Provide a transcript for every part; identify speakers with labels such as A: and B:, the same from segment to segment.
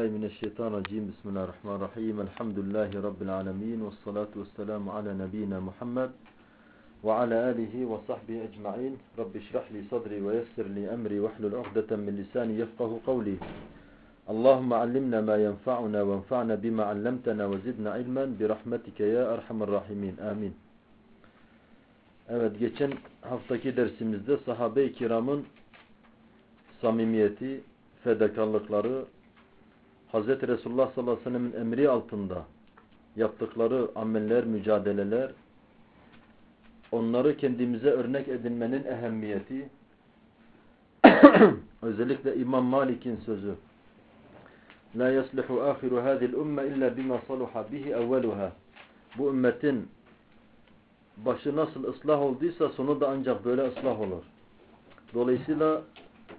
A: billahi mineşşeytanirracim. Bismillahirrahmanirrahim. Elhamdülillahi Rabbil alemin. Ve salatu ve selamu ala nebiyyina Muhammed ve ala alihi ve sahbihi ecma'in. Rabbi şrah li sadri ve yessir li emri ve hlul uqdeten min lisani yefkahu kavli. Allahümme allimna ma yenfa'una ve enfa'na bima allamtana ve zidna ilmen bi rahmetike ya erhamer rahimin. Amin. Evet geçen haftaki dersimizde sahabe-i kiramın samimiyeti, fedakarlıkları, Hz. Resulullah sallallahu aleyhi ve sellem'in emri altında yaptıkları ameller, mücadeleler, onları kendimize örnek edinmenin ehemmiyeti, özellikle İmam Malik'in sözü, La yaslihu ahiru hadhihi umme illa bima saluha bihi evveluha. Bu ümmetin başı nasıl ıslah olduysa sonu da ancak böyle ıslah olur. Dolayısıyla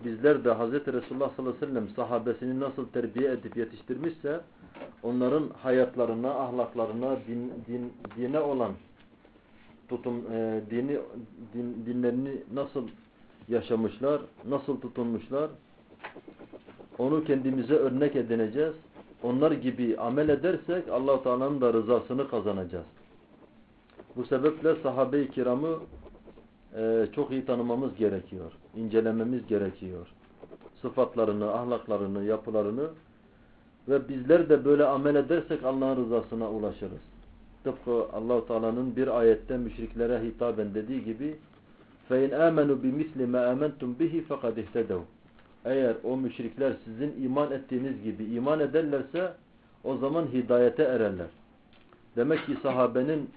A: bizler de Hz. Resulullah sallallahu aleyhi ve sellem sahabesini nasıl terbiye edip yetiştirmişse onların hayatlarına, ahlaklarına, din, din, dine olan tutum, e, dini, din, dinlerini nasıl yaşamışlar, nasıl tutunmuşlar onu kendimize örnek edineceğiz. Onlar gibi amel edersek allah Teala'nın da rızasını kazanacağız. Bu sebeple sahabe-i kiramı e, çok iyi tanımamız gerekiyor. incelememiz gerekiyor. Sıfatlarını, ahlaklarını, yapılarını ve bizler de böyle amel edersek Allah'ın rızasına ulaşırız. Tıpkı allah Teala'nın bir ayette müşriklere hitaben dediği gibi فَاِنْ آمَنُوا بِمِثْلِ مَا آمَنْتُمْ بِهِ فَقَدْ اِهْتَدَوْا Eğer o müşrikler sizin iman ettiğiniz gibi iman ederlerse o zaman hidayete ererler. Demek ki sahabenin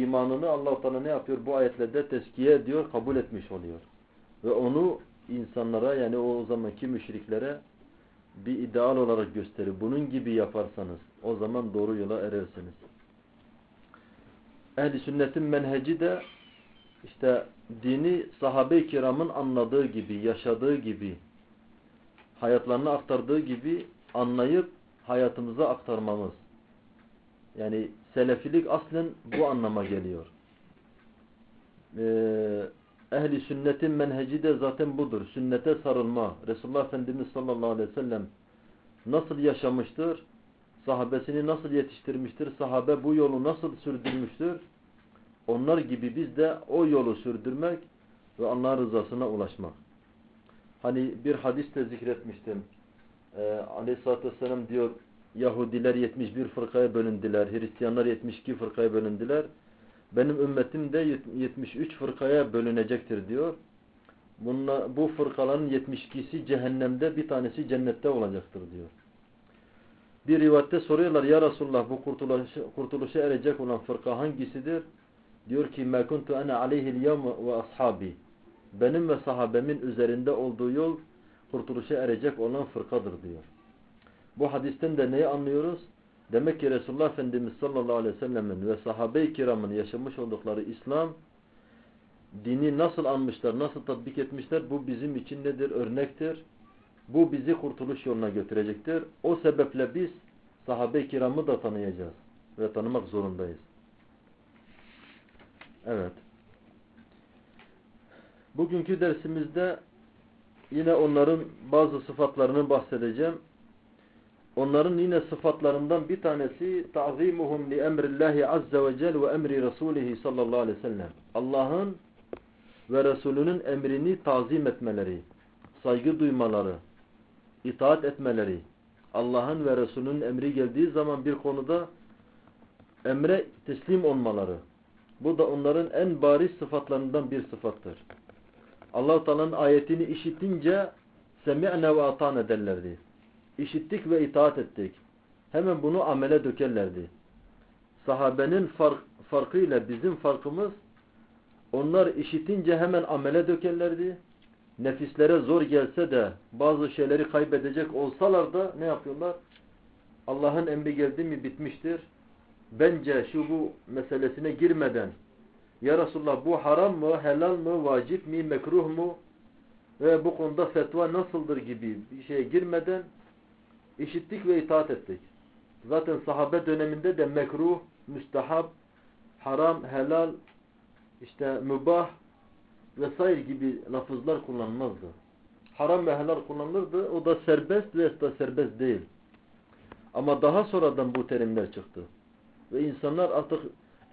A: imanını allah Teala ne yapıyor? Bu ayetlerde teskiye ediyor, kabul etmiş oluyor. Ve onu insanlara yani o zamanki müşriklere bir ideal olarak gösterir. Bunun gibi yaparsanız o zaman doğru yola erersiniz. Ehli sünnetin menheci de işte dini sahabe-i kiramın anladığı gibi, yaşadığı gibi, hayatlarını aktardığı gibi anlayıp hayatımıza aktarmamız. Yani selefilik aslen bu anlama geliyor. Ee, ehli sünnetin menheci de zaten budur. Sünnete sarılma. Resulullah Efendimiz sallallahu aleyhi ve sellem nasıl yaşamıştır? Sahabesini nasıl yetiştirmiştir? Sahabe bu yolu nasıl sürdürmüştür? Onlar gibi biz de o yolu sürdürmek ve Allah'ın rızasına ulaşmak. Hani bir hadiste zikretmiştim. Ee, Aleyhisselatü Vesselam diyor Yahudiler 71 fırkaya bölündüler. Hristiyanlar 72 fırkaya bölündüler. Benim ümmetim de 73 fırkaya bölünecektir diyor. Bunla, bu fırkaların 72'si cehennemde bir tanesi cennette olacaktır diyor. Bir rivayette soruyorlar ya Resulullah bu kurtuluşa, kurtuluşa erecek olan fırka hangisidir? Diyor ki مَا كُنْتُ أَنَا عَلَيْهِ الْيَوْمَ وَأَصْحَابِي Benim ve sahabemin üzerinde olduğu yol kurtuluşa erecek olan fırkadır diyor. Bu hadisten de neyi anlıyoruz? Demek ki Resulullah Efendimiz sallallahu aleyhi ve sellemin ve sahabe-i kiramın yaşamış oldukları İslam dini nasıl anmışlar, nasıl tatbik etmişler bu bizim için nedir? Örnektir. Bu bizi kurtuluş yoluna götürecektir. O sebeple biz sahabe-i kiramı da tanıyacağız ve tanımak zorundayız. Evet. Bugünkü dersimizde yine onların bazı sıfatlarını bahsedeceğim. Onların yine sıfatlarından bir tanesi ta'zimuhum li emrillahi azze ve cel ve emri rasulihi sallallahu aleyhi ve sellem. Allah'ın ve Resulünün emrini tazim etmeleri, saygı duymaları, itaat etmeleri. Allah'ın ve Resulünün emri geldiği zaman bir konuda emre teslim olmaları. Bu da onların en bariz sıfatlarından bir sıfattır. Allah-u Teala'nın ayetini işitince semi'ne ve atan ederlerdi. İşittik ve itaat ettik. Hemen bunu amele dökerlerdi. Sahabenin fark, farkıyla bizim farkımız onlar işitince hemen amele dökerlerdi. Nefislere zor gelse de bazı şeyleri kaybedecek olsalar da ne yapıyorlar? Allah'ın emri geldi mi bitmiştir. Bence şu bu meselesine girmeden ya Resulullah bu haram mı, helal mı, vacip mi, mekruh mu ve bu konuda fetva nasıldır gibi bir şeye girmeden işittik ve itaat ettik. Zaten sahabe döneminde de mekruh, müstehab, haram, helal, işte mübah vesaire gibi lafızlar kullanmazdı. Haram ve helal kullanılırdı. O da serbest ve da serbest değil. Ama daha sonradan bu terimler çıktı. Ve insanlar artık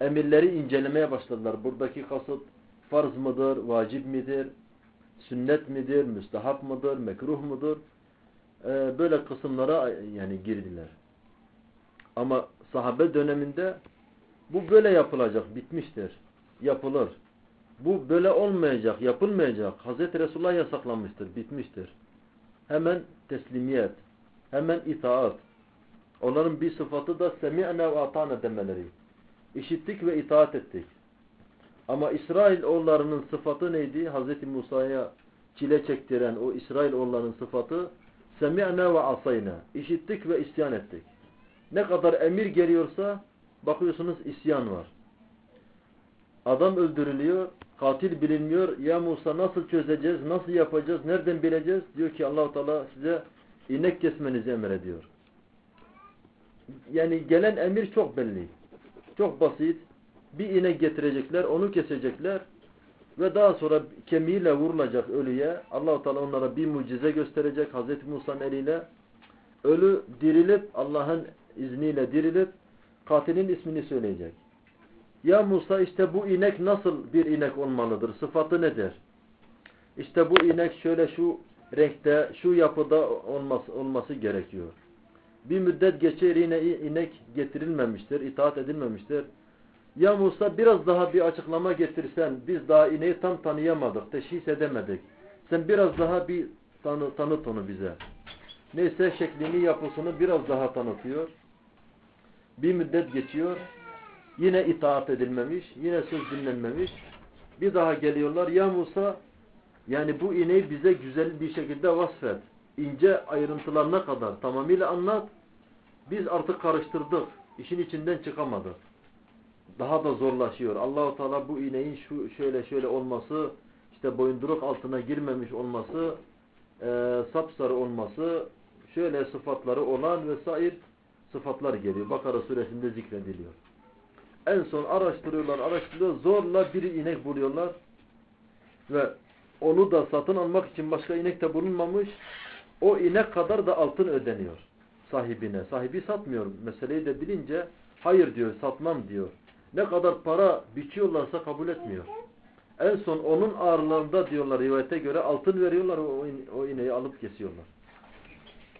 A: emirleri incelemeye başladılar. Buradaki kasıt farz mıdır, vacip midir, sünnet midir, müstahap mıdır, mekruh mudur? Ee, böyle kısımlara yani girdiler. Ama sahabe döneminde bu böyle yapılacak, bitmiştir. Yapılır. Bu böyle olmayacak, yapılmayacak. Hazreti Resulullah yasaklamıştır, bitmiştir. Hemen teslimiyet, hemen itaat. Onların bir sıfatı da semi'ne ve ata'na demeleri. İşittik ve itaat ettik. Ama İsrail oğullarının sıfatı neydi? Hazreti Musa'ya çile çektiren o İsrail oğullarının sıfatı semi'ne ve asayna. İşittik ve isyan ettik. Ne kadar emir geliyorsa bakıyorsunuz isyan var. Adam öldürülüyor, katil bilinmiyor. Ya Musa nasıl çözeceğiz, nasıl yapacağız, nereden bileceğiz? Diyor ki Allahu Teala size inek kesmenizi emrediyor. Yani gelen emir çok belli. Çok basit. Bir inek getirecekler, onu kesecekler ve daha sonra kemiğiyle vurulacak ölüye. Allahu Teala onlara bir mucize gösterecek Hazreti Musa'nın eliyle. Ölü dirilip Allah'ın izniyle dirilip katilin ismini söyleyecek. Ya Musa işte bu inek nasıl bir inek olmalıdır? Sıfatı nedir? İşte bu inek şöyle şu renkte, şu yapıda olması, olması gerekiyor. Bir müddet geçer yine inek getirilmemiştir, itaat edilmemiştir. Ya Musa biraz daha bir açıklama getirsen, biz daha ineği tam tanıyamadık, teşhis edemedik. Sen biraz daha bir tanı, tanıt onu bize. Neyse şeklini, yapısını biraz daha tanıtıyor. Bir müddet geçiyor. Yine itaat edilmemiş, yine söz dinlenmemiş. Bir daha geliyorlar. Ya Musa yani bu ineği bize güzel bir şekilde vasfet. İnce ayrıntılarına kadar tamamıyla anlat. Biz artık karıştırdık. İşin içinden çıkamadık. Daha da zorlaşıyor. Allahu Teala bu ineğin şu şöyle şöyle olması, işte boyunduruk altına girmemiş olması, e, sapsarı olması, şöyle sıfatları olan vesaire sıfatlar geliyor. Bakara suresinde zikrediliyor. En son araştırıyorlar, araştırıyorlar. Zorla bir inek buluyorlar. Ve onu da satın almak için başka inek de bulunmamış. O inek kadar da altın ödeniyor sahibine. Sahibi satmıyor. Meseleyi de bilince hayır diyor, satmam diyor. Ne kadar para biçiyorlarsa kabul etmiyor. En son onun ağırlığında diyorlar rivayete göre altın veriyorlar o, o ineği alıp kesiyorlar.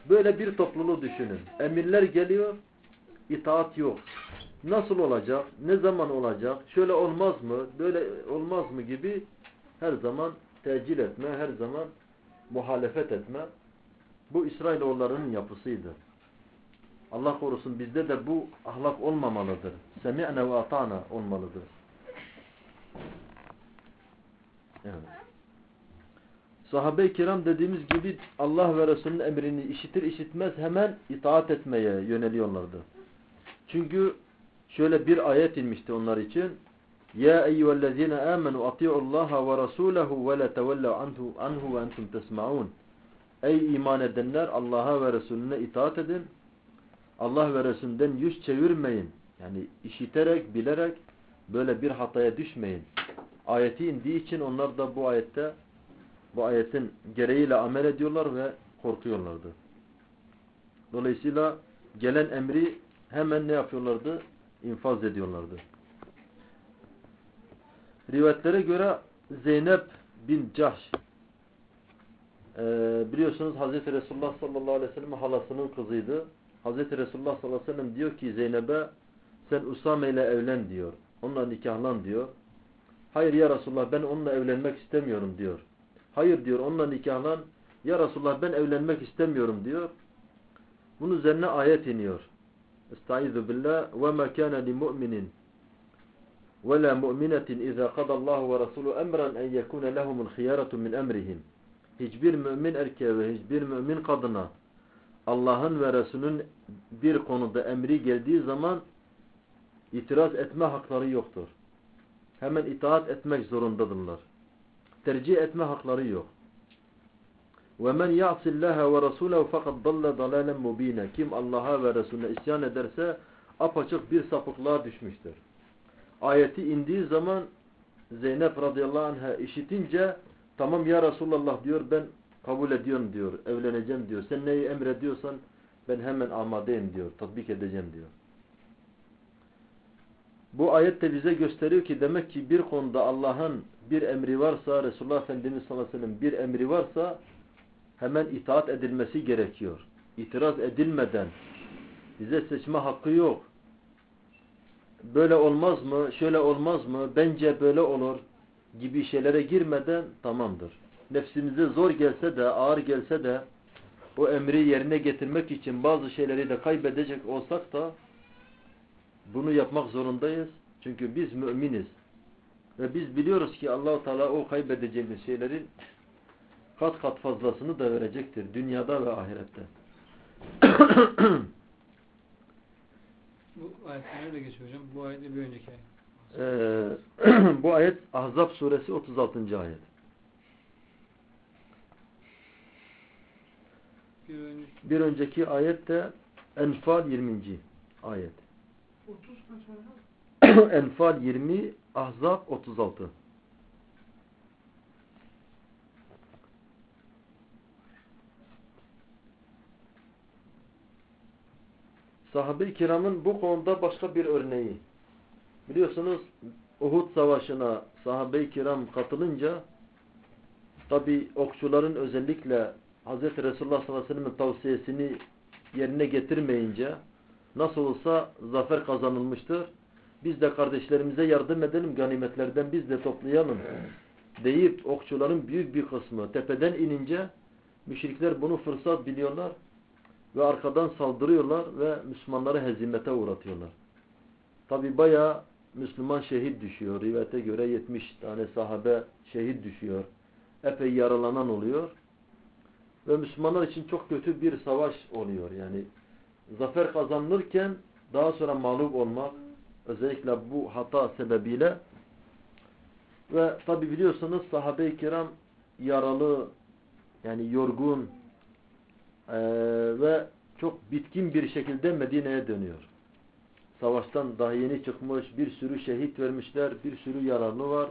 A: Böyle bir topluluğu düşünün. Emirler geliyor, itaat yok. Nasıl olacak? Ne zaman olacak? Şöyle olmaz mı? Böyle olmaz mı gibi her zaman tecil etme, her zaman muhalefet etme. Bu İsrailoğullarının yapısıydı. Allah korusun bizde de bu ahlak olmamalıdır. Semi'ne ve ata'na olmalıdır. Evet. Sahabe-i kiram dediğimiz gibi Allah ve Resulünün emrini işitir işitmez hemen itaat etmeye yöneliyorlardı. Çünkü şöyle bir ayet inmişti onlar için. Ya eyyühellezine amenu ati'ullaha ve rasulehu ve la tevellu anhu, anhu ve entum tesma'un. Ey iman edenler Allah'a ve Resulüne itaat edin. Allah ve Resulünden yüz çevirmeyin. Yani işiterek, bilerek böyle bir hataya düşmeyin. Ayeti indiği için onlar da bu ayette bu ayetin gereğiyle amel ediyorlar ve korkuyorlardı. Dolayısıyla gelen emri hemen ne yapıyorlardı? İnfaz ediyorlardı. Rivayetlere göre Zeynep bin Cahş e, biliyorsunuz Hazreti Resulullah sallallahu aleyhi ve sellem halasının kızıydı. Hazreti Resulullah sallallahu aleyhi ve sellem diyor ki Zeynep'e sen Usame ile evlen diyor. Onunla nikahlan diyor. Hayır ya Resulullah ben onunla evlenmek istemiyorum diyor. Hayır diyor onunla nikahlan. Ya Resulullah ben evlenmek istemiyorum diyor. Bunun üzerine ayet iniyor. Estaizu billah ve ma kana li mu'minin ve la mu'minetin iza qada Allah ve Resulü emran en yekuna lehumul khiyaratu min emrihim. Hiçbir mümin erkeğe ve hiçbir mümin kadına Allah'ın ve Resulünün bir konuda emri geldiği zaman itiraz etme hakları yoktur. Hemen itaat etmek zorundadırlar. Tercih etme hakları yok. وَمَنْ يَعْصِ اللّٰهَ وَرَسُولَهُ فَقَدْ ضَلَّ ضَلَالًا مُب۪ينًا Kim Allah'a ve Resulüne isyan ederse apaçık bir sapıklığa düşmüştür. Ayeti indiği zaman Zeynep radıyallahu anh'a işitince tamam ya Resulallah diyor ben kabul ediyorum diyor. Evleneceğim diyor. Sen neyi emrediyorsan Ben hemen amadeyim diyor. Tatbik edeceğim diyor. Bu ayet de bize gösteriyor ki demek ki bir konuda Allah'ın bir emri varsa, Resulullah Efendimiz sallallahu aleyhi ve bir emri varsa hemen itaat edilmesi gerekiyor. İtiraz edilmeden bize seçme hakkı yok. Böyle olmaz mı, şöyle olmaz mı, bence böyle olur gibi şeylere girmeden tamamdır. Nefsimize zor gelse de, ağır gelse de o emri yerine getirmek için bazı şeyleri de kaybedecek olsak da bunu yapmak zorundayız. Çünkü biz müminiz. Ve biz biliyoruz ki Allahu Teala o kaybedeceğimiz şeylerin kat kat fazlasını da verecektir. Dünyada ve ahirette.
B: Bu ayet nerede geçiyor hocam? Bu ayet bir önceki ayet.
A: Ee, bu ayet Ahzab suresi 36. ayet.
B: Bir önceki
A: Bir önceki ayet de Enfal 20. ayet.
C: 30 kaç hocam?
A: Enfal 20, Ahzab 36. Sahabe-i kiramın bu konuda başka bir örneği. Biliyorsunuz Uhud savaşına sahabe-i kiram katılınca tabi okçuların özellikle Hz. Resulullah sallallahu aleyhi ve sellem'in tavsiyesini yerine getirmeyince nasıl olsa zafer kazanılmıştır. Biz de kardeşlerimize yardım edelim ganimetlerden biz de toplayalım deyip okçuların büyük bir kısmı tepeden inince müşrikler bunu fırsat biliyorlar ve arkadan saldırıyorlar ve Müslümanları hezimete uğratıyorlar. Tabi bayağı Müslüman şehit düşüyor. Rivayete göre 70 tane sahabe şehit düşüyor. Epey yaralanan oluyor. Ve Müslümanlar için çok kötü bir savaş oluyor. Yani zafer kazanılırken daha sonra mağlup olmak özellikle bu hata sebebiyle ve tabi biliyorsunuz sahabe-i kiram yaralı yani yorgun ee, ve çok bitkin bir şekilde Medine'ye dönüyor. Savaştan daha yeni çıkmış, bir sürü şehit vermişler, bir sürü yararlı var.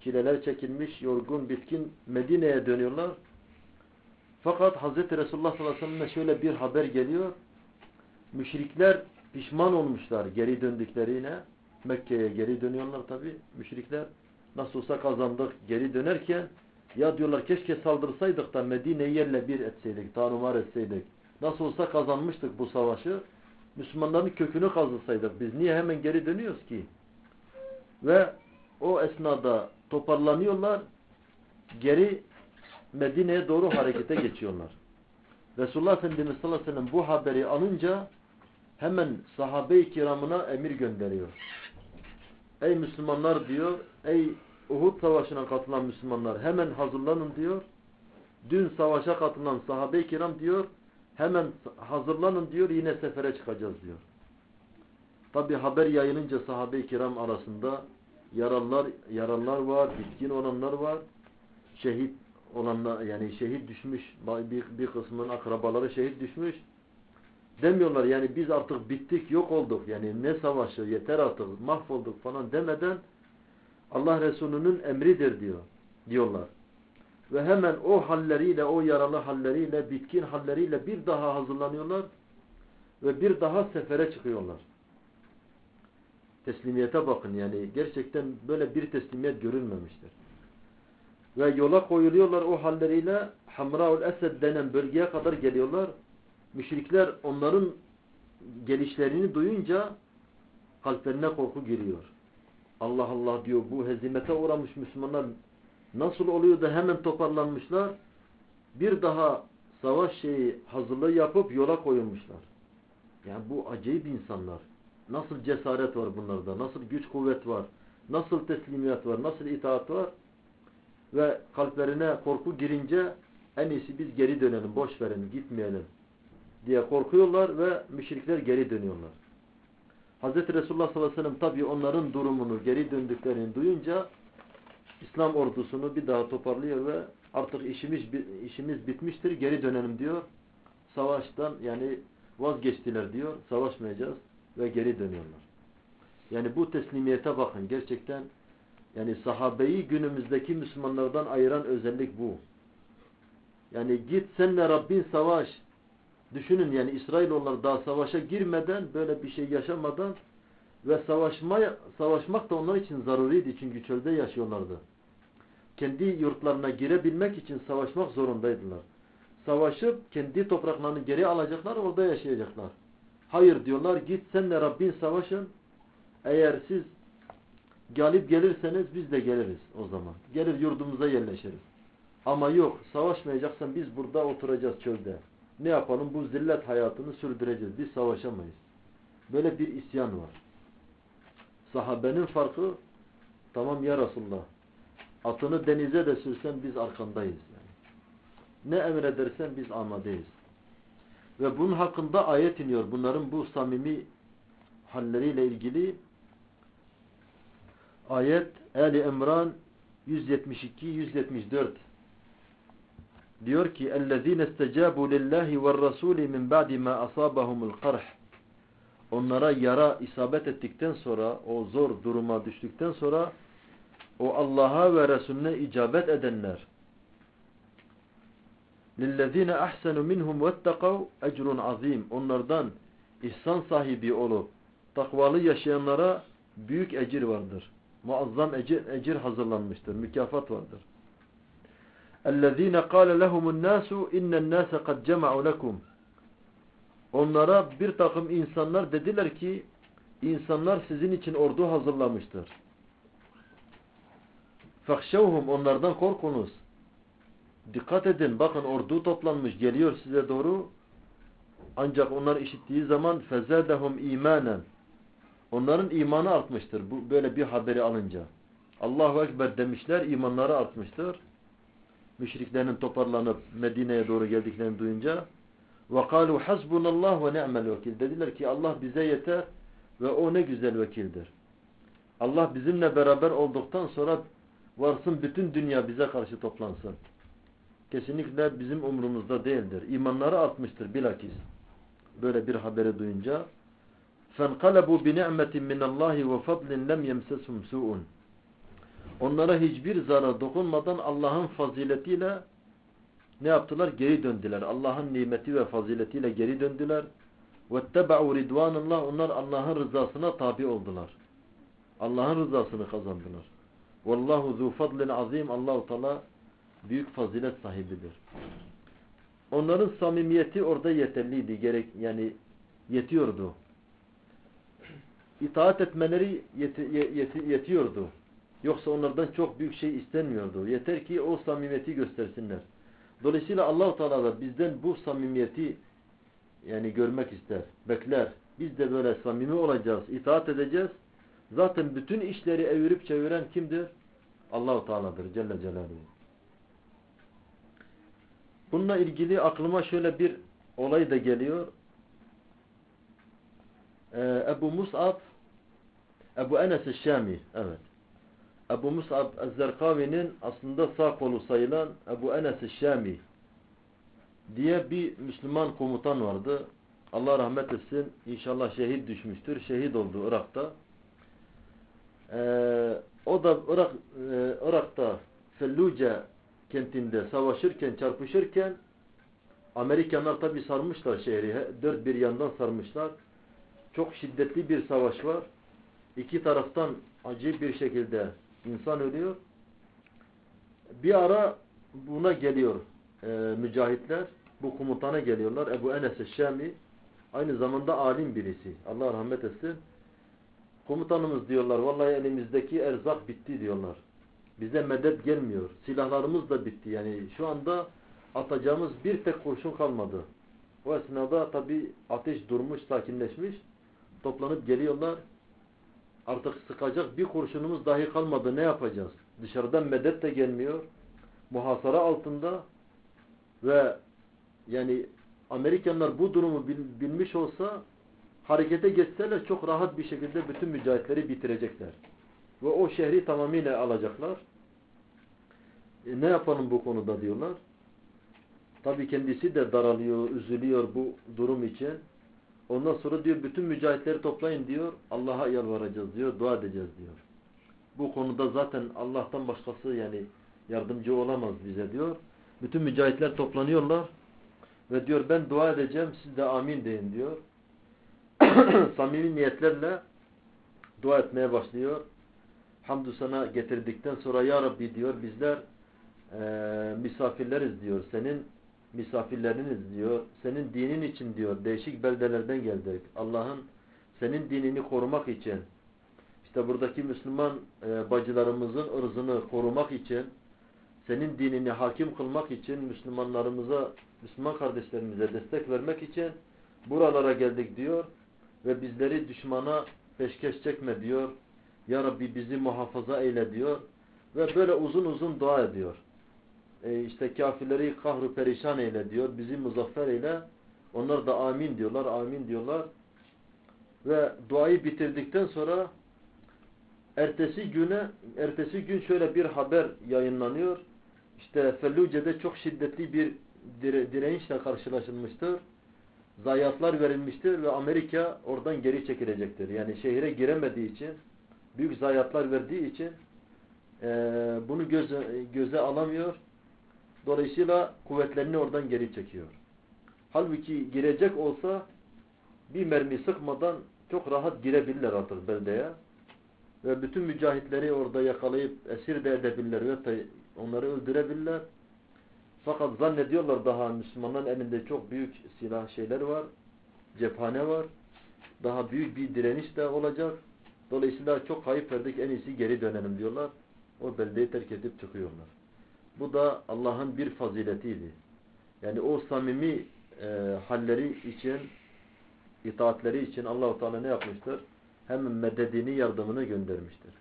A: Çileler çekilmiş, yorgun, bitkin Medine'ye dönüyorlar. Fakat Hz. Resulullah sallallahu aleyhi ve sellem'e şöyle bir haber geliyor. Müşrikler pişman olmuşlar geri döndüklerine. Mekke'ye geri dönüyorlar tabi müşrikler. Nasıl olsa kazandık geri dönerken ya diyorlar keşke saldırsaydık da Medine'yi yerle bir etseydik, tanumar etseydik. Nasıl olsa kazanmıştık bu savaşı. Müslümanların kökünü kazısaydık. Biz niye hemen geri dönüyoruz ki? Ve o esnada toparlanıyorlar. Geri Medine'ye doğru harekete geçiyorlar. Resulullah Efendimiz sallallahu aleyhi ve sellem bu haberi alınca hemen sahabe-i kiramına emir gönderiyor. Ey Müslümanlar diyor, ey Uhud savaşına katılan Müslümanlar hemen hazırlanın diyor. Dün savaşa katılan sahabe-i kiram diyor, hemen hazırlanın diyor, yine sefere çıkacağız diyor. Tabi haber yayılınca sahabe-i kiram arasında yaralılar, yaralılar var, bitkin olanlar var, şehit olanlar yani şehit düşmüş, bir, bir kısmının akrabaları şehit düşmüş. Demiyorlar yani biz artık bittik, yok olduk. Yani ne savaşı, yeter artık, mahvolduk falan demeden Allah Resulü'nün emridir diyor. Diyorlar. Ve hemen o halleriyle, o yaralı halleriyle, bitkin halleriyle bir daha hazırlanıyorlar ve bir daha sefere çıkıyorlar. Teslimiyete bakın yani gerçekten böyle bir teslimiyet görülmemiştir. Ve yola koyuluyorlar o halleriyle Hamraul Esed denen bölgeye kadar geliyorlar. Müşrikler onların gelişlerini duyunca kalplerine korku giriyor. Allah Allah diyor bu hezimete uğramış Müslümanlar nasıl oluyor da hemen toparlanmışlar. Bir daha savaş şeyi hazırlığı yapıp yola koyulmuşlar. Yani bu acayip insanlar. Nasıl cesaret var bunlarda, nasıl güç kuvvet var, nasıl teslimiyet var, nasıl itaat var. Ve kalplerine korku girince en iyisi biz geri dönelim, boş verin, gitmeyelim diye korkuyorlar ve müşrikler geri dönüyorlar. Hz. Resulullah sallallahu aleyhi ve sellem tabi onların durumunu geri döndüklerini duyunca İslam ordusunu bir daha toparlıyor ve artık işimiz işimiz bitmiştir geri dönelim diyor. Savaştan yani vazgeçtiler diyor. Savaşmayacağız ve geri dönüyorlar. Yani bu teslimiyete bakın gerçekten yani sahabeyi günümüzdeki Müslümanlardan ayıran özellik bu. Yani git senle Rabbin savaş düşünün yani İsrailoğullar daha savaşa girmeden böyle bir şey yaşamadan ve savaşmaya, savaşmak da onlar için zaruriydi çünkü çölde yaşıyorlardı. Kendi yurtlarına girebilmek için savaşmak zorundaydılar. Savaşıp kendi topraklarını geri alacaklar orada yaşayacaklar. Hayır diyorlar git senle Rabbin savaşın. Eğer siz galip gelirseniz biz de geliriz o zaman. Gelir yurdumuza yerleşiriz. Ama yok savaşmayacaksan biz burada oturacağız çölde. Ne yapalım bu zillet hayatını sürdüreceğiz. Biz savaşamayız. Böyle bir isyan var. Sahabenin farkı tamam ya Resulullah atını denize de sürsen biz arkandayız. Yani. Ne emredersen biz amadeyiz. Ve bunun hakkında ayet iniyor. Bunların bu samimi halleriyle ilgili ayet Ali İmran 172-174 diyor ki اَلَّذ۪ينَ اسْتَجَابُوا لِلّٰهِ وَالرَّسُولِ مِنْ بَعْدِ مَا أَصَابَهُمُ الْقَرْحِ Onlara yara isabet ettikten sonra, o zor duruma düştükten sonra o Allah'a ve Resulüne icabet edenler لِلَّذ۪ينَ أَحْسَنُ مِنْهُمْ وَاتَّقَوْا اَجْرٌ azim. Onlardan ihsan sahibi olup takvalı yaşayanlara büyük ecir vardır. Muazzam ecir, ecir hazırlanmıştır. Mükafat vardır. اَلَّذ۪ينَ قَالَ لَهُمُ النَّاسُ اِنَّ النَّاسَ قَدْ جَمَعُوا لَكُمْ Onlara bir takım insanlar dediler ki insanlar sizin için ordu hazırlamıştır. فَخْشَوْهُمْ Onlardan korkunuz. Dikkat edin bakın ordu toplanmış geliyor size doğru. Ancak onlar işittiği zaman فَزَادَهُمْ اِيمَانًا Onların imanı artmıştır bu böyle bir haberi alınca. Allahu Ekber demişler imanları artmıştır. Müşriklerin toparlanıp Medine'ye doğru geldiklerini duyunca وَقَالُوا حَسْبُنَ اللّٰهُ وَنِعْمَ الْوَكِيلِ Dediler ki Allah bize yeter ve o ne güzel vekildir. Allah bizimle beraber olduktan sonra varsın bütün dünya bize karşı toplansın. Kesinlikle bizim umrumuzda değildir. İmanları artmıştır bilakis. Böyle bir haberi duyunca فَانْقَلَبُوا بِنِعْمَةٍ مِنَ اللّٰهِ وَفَضْلٍ لَمْ يَمْسَسُمْ سُوءٌ Onlara hiçbir zarar dokunmadan Allah'ın faziletiyle ne yaptılar? Geri döndüler. Allah'ın nimeti ve faziletiyle geri döndüler. وَاتَّبَعُوا رِدْوَانَ اللّٰهِ Onlar Allah'ın rızasına tabi oldular. Allah'ın rızasını kazandılar. Vallahu zu fadlin azim. Allahu Teala büyük fazilet sahibidir. Onların samimiyeti orada yeterliydi. Gerek yani yetiyordu. İtaat etmeleri yeti, yeti, yetiyordu. Yoksa onlardan çok büyük şey istenmiyordu. Yeter ki o samimiyeti göstersinler. Dolayısıyla Allahu Teala da bizden bu samimiyeti yani görmek ister, bekler. Biz de böyle samimi olacağız, itaat edeceğiz. Zaten bütün işleri evirip çeviren kimdir? Allahu Teala'dır Celle Celaluhu. Bununla ilgili aklıma şöyle bir olay da geliyor. Ee, Ebu Mus'ab Ebu Enes Şami evet. Ebu Mus'ab Ez-Zerkavi'nin aslında sağ kolu sayılan Ebu Enes Şami diye bir Müslüman komutan vardı. Allah rahmet etsin. İnşallah şehit düşmüştür. Şehit oldu Irak'ta. Ee, o da Irak, e, Irak'ta Felluce kentinde savaşırken, çarpışırken Amerikanlar tabi sarmışlar şehri. Dört bir yandan sarmışlar. Çok şiddetli bir savaş var. İki taraftan acı bir şekilde insan ölüyor. Bir ara buna geliyor e, mücahitler. Bu komutana geliyorlar. Ebu Enes Şami aynı zamanda alim birisi. Allah rahmet etsin. Komutanımız diyorlar. Vallahi elimizdeki erzak bitti diyorlar. Bize medet gelmiyor. Silahlarımız da bitti. Yani şu anda atacağımız bir tek kurşun kalmadı. O esnada tabi ateş durmuş, sakinleşmiş. Toplanıp geliyorlar. Artık sıkacak bir kurşunumuz dahi kalmadı. Ne yapacağız? Dışarıdan medet de gelmiyor. Muhasara altında ve yani Amerikanlar bu durumu bilmiş olsa harekete geçseler çok rahat bir şekilde bütün mücahitleri bitirecekler. Ve o şehri tamamıyla alacaklar. E ne yapalım bu konuda diyorlar. Tabi kendisi de daralıyor, üzülüyor bu durum için. Ondan sonra diyor bütün mücahitleri toplayın diyor. Allah'a yalvaracağız diyor. Dua edeceğiz diyor. Bu konuda zaten Allah'tan başkası yani yardımcı olamaz bize diyor. Bütün mücahitler toplanıyorlar. Ve diyor ben dua edeceğim siz de amin deyin diyor. Samimi niyetlerle dua etmeye başlıyor. Hamdü sana getirdikten sonra ya Rabbi diyor bizler e, misafirleriz diyor. Senin misafirleriniz diyor. Senin dinin için diyor. Değişik beldelerden geldik. Allah'ın senin dinini korumak için işte buradaki Müslüman e, bacılarımızın ırzını korumak için senin dinini hakim kılmak için Müslümanlarımıza, Müslüman kardeşlerimize destek vermek için buralara geldik diyor ve bizleri düşmana peşkeş çekme diyor. Ya Rabbi bizi muhafaza eyle diyor ve böyle uzun uzun dua ediyor. E işte kafirleri kahru perişan eyle diyor. Bizi muzaffer eyle. Onlar da amin diyorlar, amin diyorlar. Ve duayı bitirdikten sonra ertesi güne ertesi gün şöyle bir haber yayınlanıyor. İşte Felluce'de çok şiddetli bir dire, direnişle karşılaşılmıştır. Zayiatlar verilmiştir ve Amerika oradan geri çekilecektir. Yani şehire giremediği için büyük zayiatlar verdiği için e, bunu göze, göze alamıyor. Dolayısıyla kuvvetlerini oradan geri çekiyor. Halbuki girecek olsa bir mermi sıkmadan çok rahat girebilirler artık beldeye. Ve bütün mücahitleri orada yakalayıp esir de edebilirler ve onları öldürebilirler. Fakat zannediyorlar daha Müslümanların elinde çok büyük silah şeyler var. Cephane var. Daha büyük bir direniş de olacak. Dolayısıyla çok kayıp verdik en iyisi geri dönelim diyorlar. O beldeyi terk edip çıkıyorlar. Bu da Allah'ın bir faziletiydi. Yani o samimi e, halleri için, itaatleri için Allah-u Teala ne yapmıştır? Hem mededini, yardımını göndermiştir.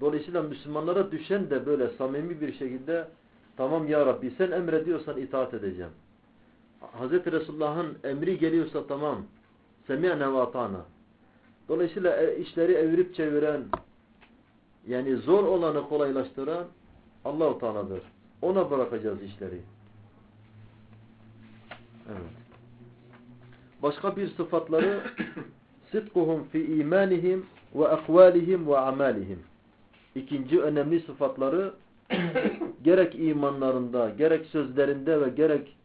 A: Dolayısıyla Müslümanlara düşen de böyle samimi bir şekilde tamam ya Rabbi sen emrediyorsan itaat edeceğim. Hz. Resulullah'ın emri geliyorsa tamam. Semi'ne ve atana. Dolayısıyla e, işleri evirip çeviren yani zor olanı kolaylaştıran Allah-u Teala'dır. Ona bırakacağız işleri. Evet. Başka bir sıfatları sıdkuhum fi imanihim ve akvalihim ve amalihim. İkinci önemli sıfatları gerek imanlarında, gerek sözlerinde ve gerek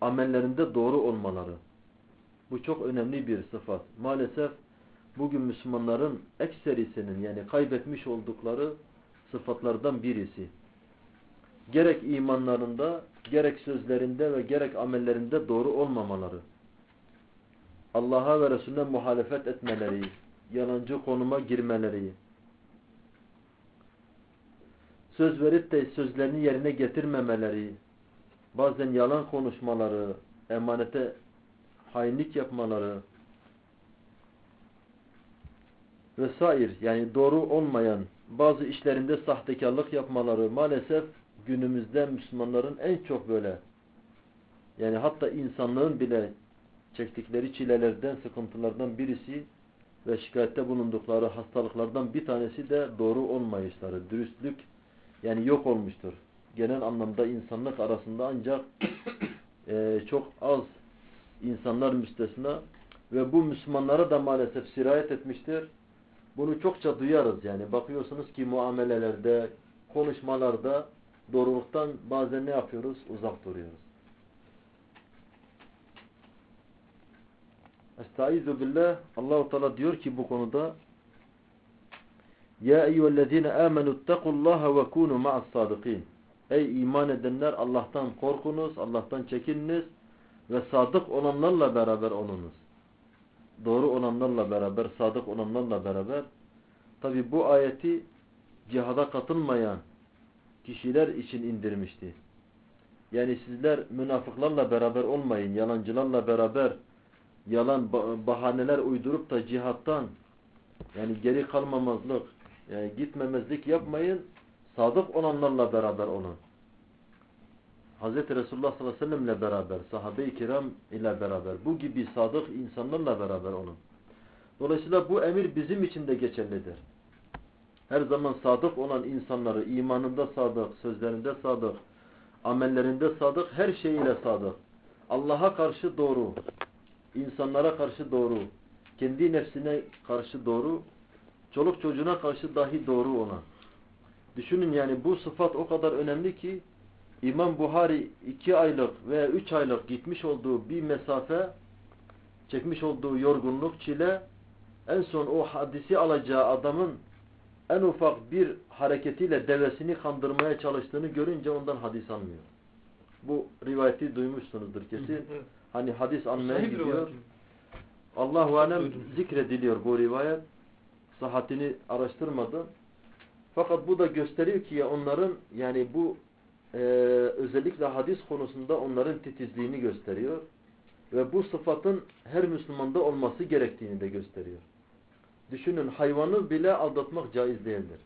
A: amellerinde doğru olmaları. Bu çok önemli bir sıfat. Maalesef bugün Müslümanların ekserisinin yani kaybetmiş oldukları sıfatlardan birisi. Gerek imanlarında, gerek sözlerinde ve gerek amellerinde doğru olmamaları. Allah'a ve Resulüne muhalefet etmeleri, yalancı konuma girmeleri, söz verip de sözlerini yerine getirmemeleri, bazen yalan konuşmaları, emanete hainlik yapmaları vesaire yani doğru olmayan bazı işlerinde sahtekarlık yapmaları maalesef günümüzde Müslümanların en çok böyle yani hatta insanlığın bile çektikleri çilelerden, sıkıntılardan birisi ve şikayette bulundukları hastalıklardan bir tanesi de doğru olmayışları, dürüstlük yani yok olmuştur. Genel anlamda insanlık arasında ancak e, çok az insanlar müstesna ve bu Müslümanlara da maalesef sirayet etmiştir. Bunu çokça duyarız yani. Bakıyorsunuz ki muamelelerde, konuşmalarda doğruluktan bazen ne yapıyoruz? Uzak duruyoruz. Estaizu billah Allahu Teala diyor ki bu konuda Ya eyyühellezine amenu ittakullaha ve kunu ma'as sadikin Ey iman edenler Allah'tan korkunuz, Allah'tan çekininiz ve sadık olanlarla beraber olunuz. Doğru olanlarla beraber, sadık olanlarla beraber. Tabi bu ayeti cihada katılmayan kişiler için indirmişti. Yani sizler münafıklarla beraber olmayın, yalancılarla beraber yalan bahaneler uydurup da cihattan yani geri kalmamazlık, yani gitmemezlik yapmayın, sadık olanlarla beraber olun. Hz. Resulullah sallallahu aleyhi ve sellem ile beraber, sahabe-i kiram ile beraber, bu gibi sadık insanlarla beraber olun. Dolayısıyla bu emir bizim için de geçerlidir. Her zaman sadık olan insanları, imanında sadık, sözlerinde sadık, amellerinde sadık, her şeyiyle sadık. Allah'a karşı doğru, insanlara karşı doğru, kendi nefsine karşı doğru, çoluk çocuğuna karşı dahi doğru olan. Düşünün yani bu sıfat o kadar önemli ki İmam Buhari iki aylık veya üç aylık gitmiş olduğu bir mesafe çekmiş olduğu yorgunluk çile en son o hadisi alacağı adamın en ufak bir hareketiyle devesini kandırmaya çalıştığını görünce ondan hadis almıyor. Bu rivayeti duymuşsunuzdur kesin. Hani hadis
B: Sahih bir
A: gidiyor. Allahu alem zikrediliyor bu rivayet. Sahatini araştırmadım. Fakat bu da gösteriyor ki ya onların yani bu e, özellikle hadis konusunda onların titizliğini gösteriyor. Ve bu sıfatın her Müslümanda olması gerektiğini de gösteriyor. Düşünün hayvanı bile aldatmak caiz değildir.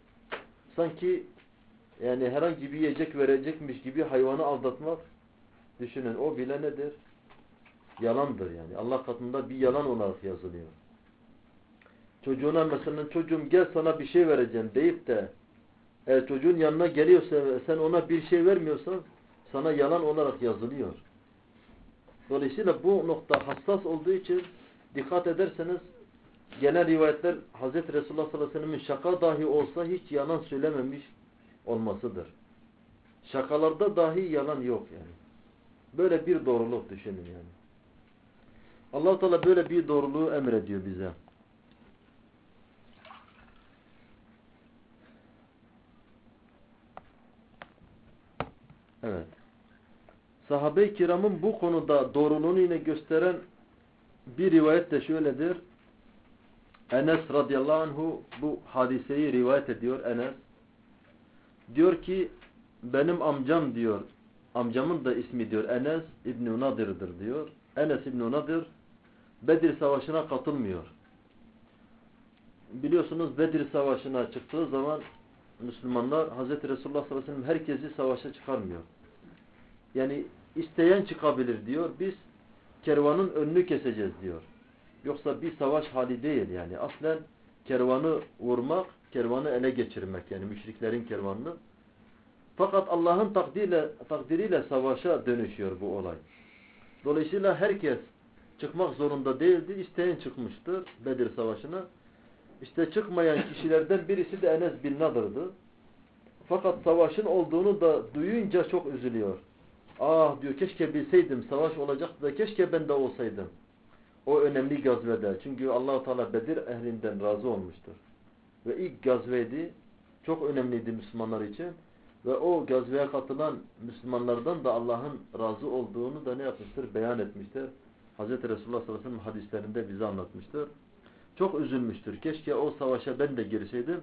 A: Sanki yani herhangi bir yiyecek verecekmiş gibi hayvanı aldatmak düşünün o bile nedir? Yalandır yani. Allah katında bir yalan olarak yazılıyor. Çocuğuna mesela çocuğum gel sana bir şey vereceğim deyip de eğer çocuğun yanına geliyorsa sen ona bir şey vermiyorsan sana yalan olarak yazılıyor. Dolayısıyla bu nokta hassas olduğu için dikkat ederseniz gelen rivayetler Hz. Resulullah sallallahu aleyhi ve sellem'in şaka dahi olsa hiç yalan söylememiş olmasıdır. Şakalarda dahi yalan yok yani. Böyle bir doğruluk düşünün yani. allah Teala böyle bir doğruluğu emrediyor bize. Evet. Sahabe-i kiramın bu konuda doğruluğunu yine gösteren bir rivayet de şöyledir. Enes radıyallahu anhu bu hadiseyi rivayet ediyor Enes. Diyor ki benim amcam diyor. Amcamın da ismi diyor Enes İbn Nadir'dir diyor. Enes İbn Nadir Bedir Savaşı'na katılmıyor. Biliyorsunuz Bedir Savaşı'na çıktığı zaman Müslümanlar Hz. Resulullah sallallahu aleyhi ve sellem herkesi savaşa çıkarmıyor. Yani isteyen çıkabilir diyor. Biz kervanın önünü keseceğiz diyor. Yoksa bir savaş hali değil yani. Aslen kervanı vurmak, kervanı ele geçirmek yani müşriklerin kervanını. Fakat Allah'ın takdiriyle, takdiriyle savaşa dönüşüyor bu olay. Dolayısıyla herkes çıkmak zorunda değildi. İsteyen çıkmıştır Bedir Savaşı'na. İşte çıkmayan kişilerden birisi de Enes bin Nadır'dı. Fakat savaşın olduğunu da duyunca çok üzülüyor. Ah diyor keşke bilseydim savaş olacaktı da keşke ben de olsaydım. O önemli gazvede. Çünkü Allahu Teala Bedir ehlinden razı olmuştur. Ve ilk gazveydi. Çok önemliydi Müslümanlar için. Ve o gazveye katılan Müslümanlardan da Allah'ın razı olduğunu da ne yapmıştır? Beyan etmiştir. Hz. Resulullah sallallahu aleyhi ve sellem hadislerinde bize anlatmıştır. Çok üzülmüştür. Keşke o savaşa ben de girseydim.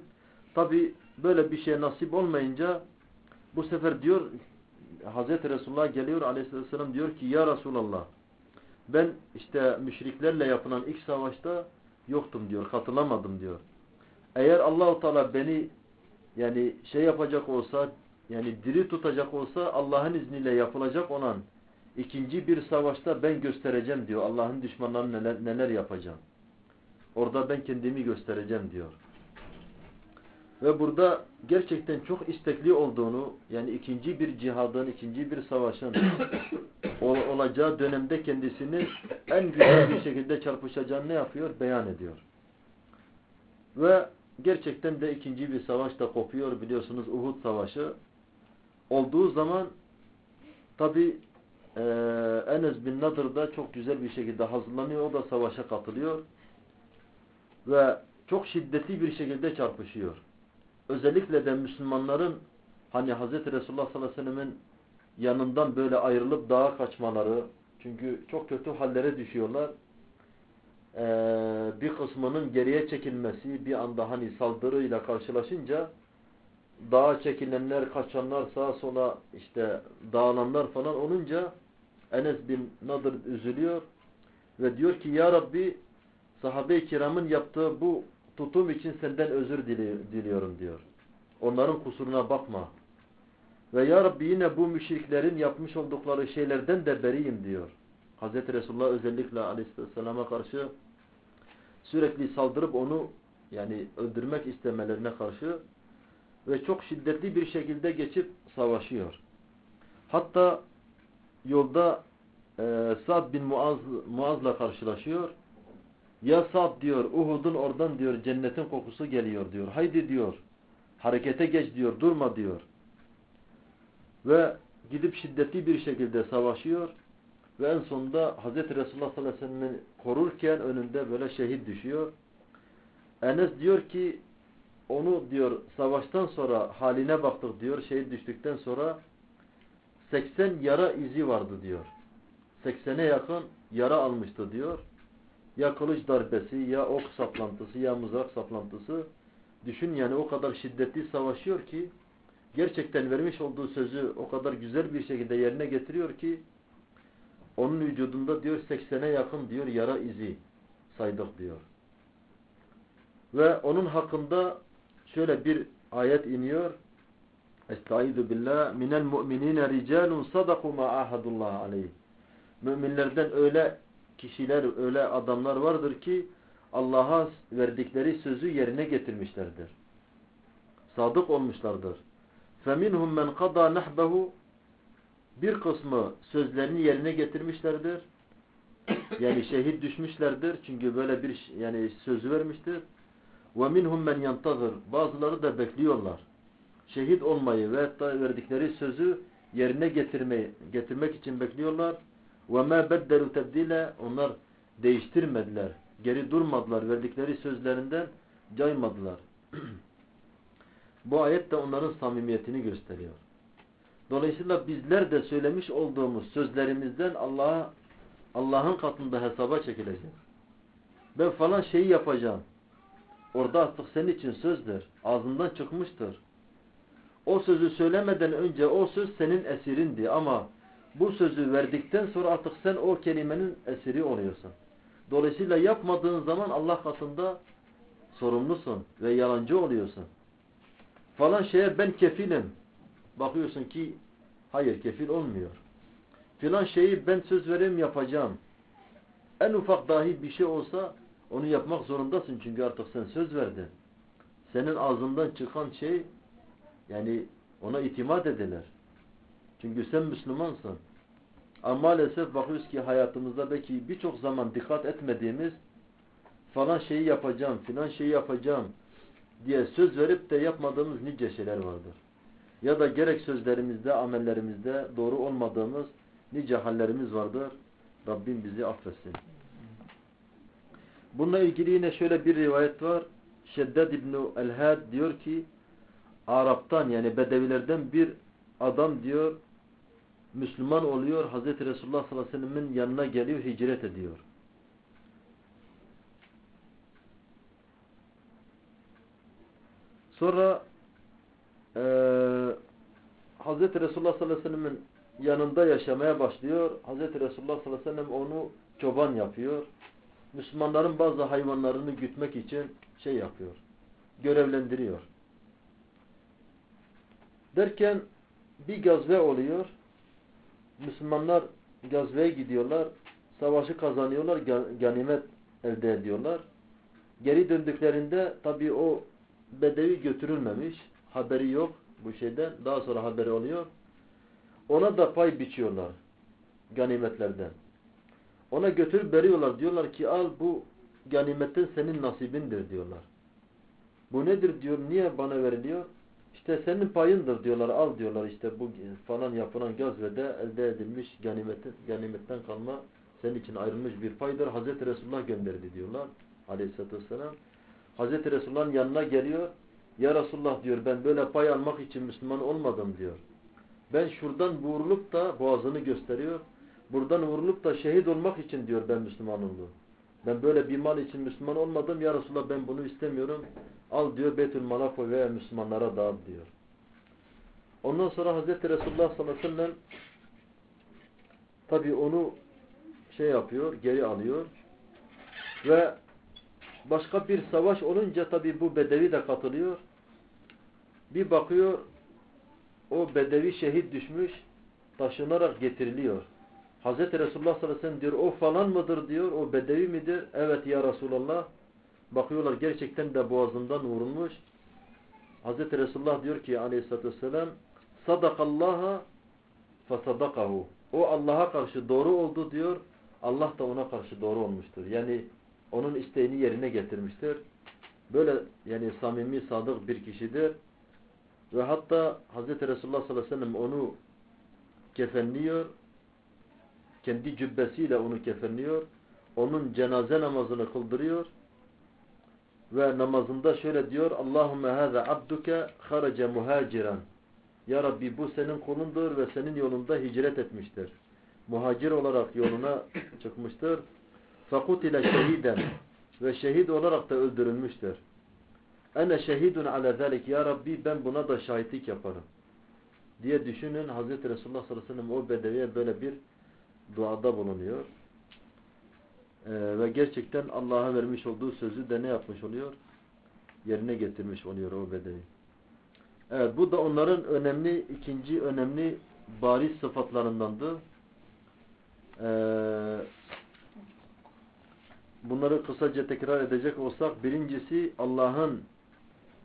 A: Tabi böyle bir şey nasip olmayınca bu sefer diyor Hz. Resulullah geliyor aleyhisselam diyor ki ya Resulallah ben işte müşriklerle yapılan ilk savaşta yoktum diyor. Katılamadım diyor. Eğer Allahu Teala beni yani şey yapacak olsa yani diri tutacak olsa Allah'ın izniyle yapılacak olan ikinci bir savaşta ben göstereceğim diyor. Allah'ın düşmanlarına neler, neler yapacağım. Orada ben kendimi göstereceğim diyor. Ve burada gerçekten çok istekli olduğunu yani ikinci bir cihadın, ikinci bir savaşın olacağı dönemde kendisini en güzel bir şekilde çarpışacağını ne yapıyor? Beyan ediyor. Ve gerçekten de ikinci bir savaş da kopuyor biliyorsunuz Uhud Savaşı. Olduğu zaman tabi e, Enes bin Nadir da çok güzel bir şekilde hazırlanıyor. O da savaşa katılıyor. Ve çok şiddetli bir şekilde çarpışıyor. Özellikle de Müslümanların hani Hz. Resulullah sallallahu aleyhi ve sellemin yanından böyle ayrılıp dağa kaçmaları çünkü çok kötü hallere düşüyorlar. Ee, bir kısmının geriye çekilmesi bir anda hani saldırıyla karşılaşınca dağa çekilenler, kaçanlar sağa sola işte dağılanlar falan olunca Enes bin Nadir üzülüyor ve diyor ki Ya Rabbi sahabe-i kiramın yaptığı bu tutum için senden özür diliyorum diyor. Onların kusuruna bakma. Ve Ya Rabbi yine bu müşriklerin yapmış oldukları şeylerden de beriyim diyor. Hz. Resulullah özellikle aleyhisselama karşı sürekli saldırıp onu yani öldürmek istemelerine karşı ve çok şiddetli bir şekilde geçip savaşıyor. Hatta yolda e, Sa'd bin Muaz, Muaz'la karşılaşıyor. Ya Sa'd diyor Uhud'un oradan diyor cennetin kokusu geliyor diyor. Haydi diyor harekete geç diyor durma diyor. Ve gidip şiddetli bir şekilde savaşıyor ve en sonunda Hz. Resulullah sallallahu aleyhi ve sellem'i korurken önünde böyle şehit düşüyor. Enes diyor ki onu diyor savaştan sonra haline baktık diyor şehit düştükten sonra 80 yara izi vardı diyor. 80'e yakın yara almıştı diyor. Ya kılıç darbesi ya ok saplantısı ya mızrak saplantısı. Düşün yani o kadar şiddetli savaşıyor ki gerçekten vermiş olduğu sözü o kadar güzel bir şekilde yerine getiriyor ki onun vücudunda diyor 80'e yakın diyor yara izi saydık diyor. Ve onun hakkında şöyle bir ayet iniyor. Estaizu billah minel mu'minine ricalun sadaku ma ahadullah aleyh. Müminlerden öyle kişiler, öyle adamlar vardır ki Allah'a verdikleri sözü yerine getirmişlerdir. Sadık olmuşlardır. فَمِنْهُمْ مَنْ قَضَى نَحْبَهُ Bir kısmı sözlerini yerine getirmişlerdir. Yani şehit düşmüşlerdir. Çünkü böyle bir yani sözü vermiştir. وَمِنْهُمْ مَنْ يَنْتَظِرْ Bazıları da bekliyorlar. Şehit olmayı ve verdikleri sözü yerine getirmeyi, getirmek için bekliyorlar. وَمَا بَدَّلُوا تَبْدِيلًا Onlar değiştirmediler. Geri durmadılar. Verdikleri sözlerinden caymadılar. Bu ayet de onların samimiyetini gösteriyor. Dolayısıyla bizler de söylemiş olduğumuz sözlerimizden Allah'a Allah'ın katında hesaba çekileceğiz. Ben falan şeyi yapacağım. Orada artık senin için sözdür. Ağzından çıkmıştır. O sözü söylemeden önce o söz senin esirindi ama bu sözü verdikten sonra artık sen o kelimenin esiri oluyorsun. Dolayısıyla yapmadığın zaman Allah katında sorumlusun ve yalancı oluyorsun. Falan şeye ben kefilim. Bakıyorsun ki hayır kefil olmuyor. Filan şeyi ben söz vereyim yapacağım. En ufak dahi bir şey olsa onu yapmak zorundasın çünkü artık sen söz verdin. Senin ağzından çıkan şey yani ona itimat edilir. Çünkü sen Müslümansın. Ama maalesef bakıyoruz ki hayatımızda belki birçok zaman dikkat etmediğimiz falan şeyi yapacağım, filan şeyi yapacağım diye söz verip de yapmadığımız nice şeyler vardır. Ya da gerek sözlerimizde, amellerimizde doğru olmadığımız nice hallerimiz vardır. Rabbim bizi affetsin. Bununla ilgili yine şöyle bir rivayet var. Şeddad İbni El-Had diyor ki Arap'tan yani Bedevilerden bir adam diyor Müslüman oluyor. Hazreti Resulullah sallallahu aleyhi ve sellem'in yanına geliyor, hicret ediyor. Sonra e, Hazreti Resulullah sallallahu aleyhi ve sellem'in yanında yaşamaya başlıyor. Hazreti Resulullah sallallahu aleyhi ve sellem onu çoban yapıyor. Müslümanların bazı hayvanlarını gütmek için şey yapıyor. Görevlendiriyor. Derken bir gazve oluyor. Müslümanlar gazveye gidiyorlar. Savaşı kazanıyorlar. Ganimet elde ediyorlar. Geri döndüklerinde tabi o bedevi götürülmemiş. Haberi yok bu şeyden. Daha sonra haberi oluyor. Ona da pay biçiyorlar. Ganimetlerden. Ona götürüp veriyorlar. Diyorlar ki al bu ganimetten senin nasibindir diyorlar. Bu nedir diyor. Niye bana veriliyor? İşte senin payındır diyorlar. Al diyorlar işte bu falan yapılan gazvede elde edilmiş ganimetin, ganimetten kalma senin için ayrılmış bir paydır. Hazreti Resulullah gönderdi diyorlar. Aleyhisselatü Vesselam. Hazreti Resulullah'ın yanına geliyor. Ya Resulullah diyor ben böyle pay almak için Müslüman olmadım diyor. Ben şuradan vurulup da boğazını gösteriyor. Buradan vurulup da şehit olmak için diyor ben Müslüman oldum. Ben böyle bir mal için Müslüman olmadım. Ya Resulallah ben bunu istemiyorum. Al diyor Beytül Mal'a koy veya Müslümanlara dağıt diyor. Ondan sonra Hazreti Resulullah sallallahu aleyhi ve sellem tabi onu şey yapıyor, geri alıyor. Ve başka bir savaş olunca tabi bu bedevi de katılıyor. Bir bakıyor o bedevi şehit düşmüş taşınarak getiriliyor. Hazreti Resulullah sallallahu aleyhi ve sellem diyor o falan mıdır diyor o bedevi midir? Evet ya Resulallah. Bakıyorlar gerçekten de boğazından vurulmuş. Hazreti Resulullah diyor ki aleyhissalatü vesselam sadakallaha fesadakahu. O Allah'a karşı doğru oldu diyor. Allah da ona karşı doğru olmuştur. Yani onun isteğini yerine getirmiştir. Böyle yani samimi, sadık bir kişidir. Ve hatta Hazreti Resulullah sallallahu aleyhi ve sellem onu kefenliyor. Kendi cübbesiyle onu kefenliyor. Onun cenaze namazını kıldırıyor. Ve namazında şöyle diyor. Allahümme hâze abduke harace muhaciran. Ya Rabbi bu senin kulundur ve senin yolunda hicret etmiştir. Muhacir olarak yoluna çıkmıştır. Fakutile şehiden ve şehit olarak da öldürülmüştür. Ene şehidun ala zalik ya Rabbi ben buna da şahitlik yaparım. Diye düşünün Hazreti Resulullah sallallahu aleyhi ve sellem o bedeviye böyle bir duada bulunuyor. Ee, ve gerçekten Allah'a vermiş olduğu sözü de ne yapmış oluyor? Yerine getirmiş oluyor o bedevi. Evet bu da onların önemli ikinci önemli bariz sıfatlarındandı. Ee, bunları kısaca tekrar edecek olsak birincisi Allah'ın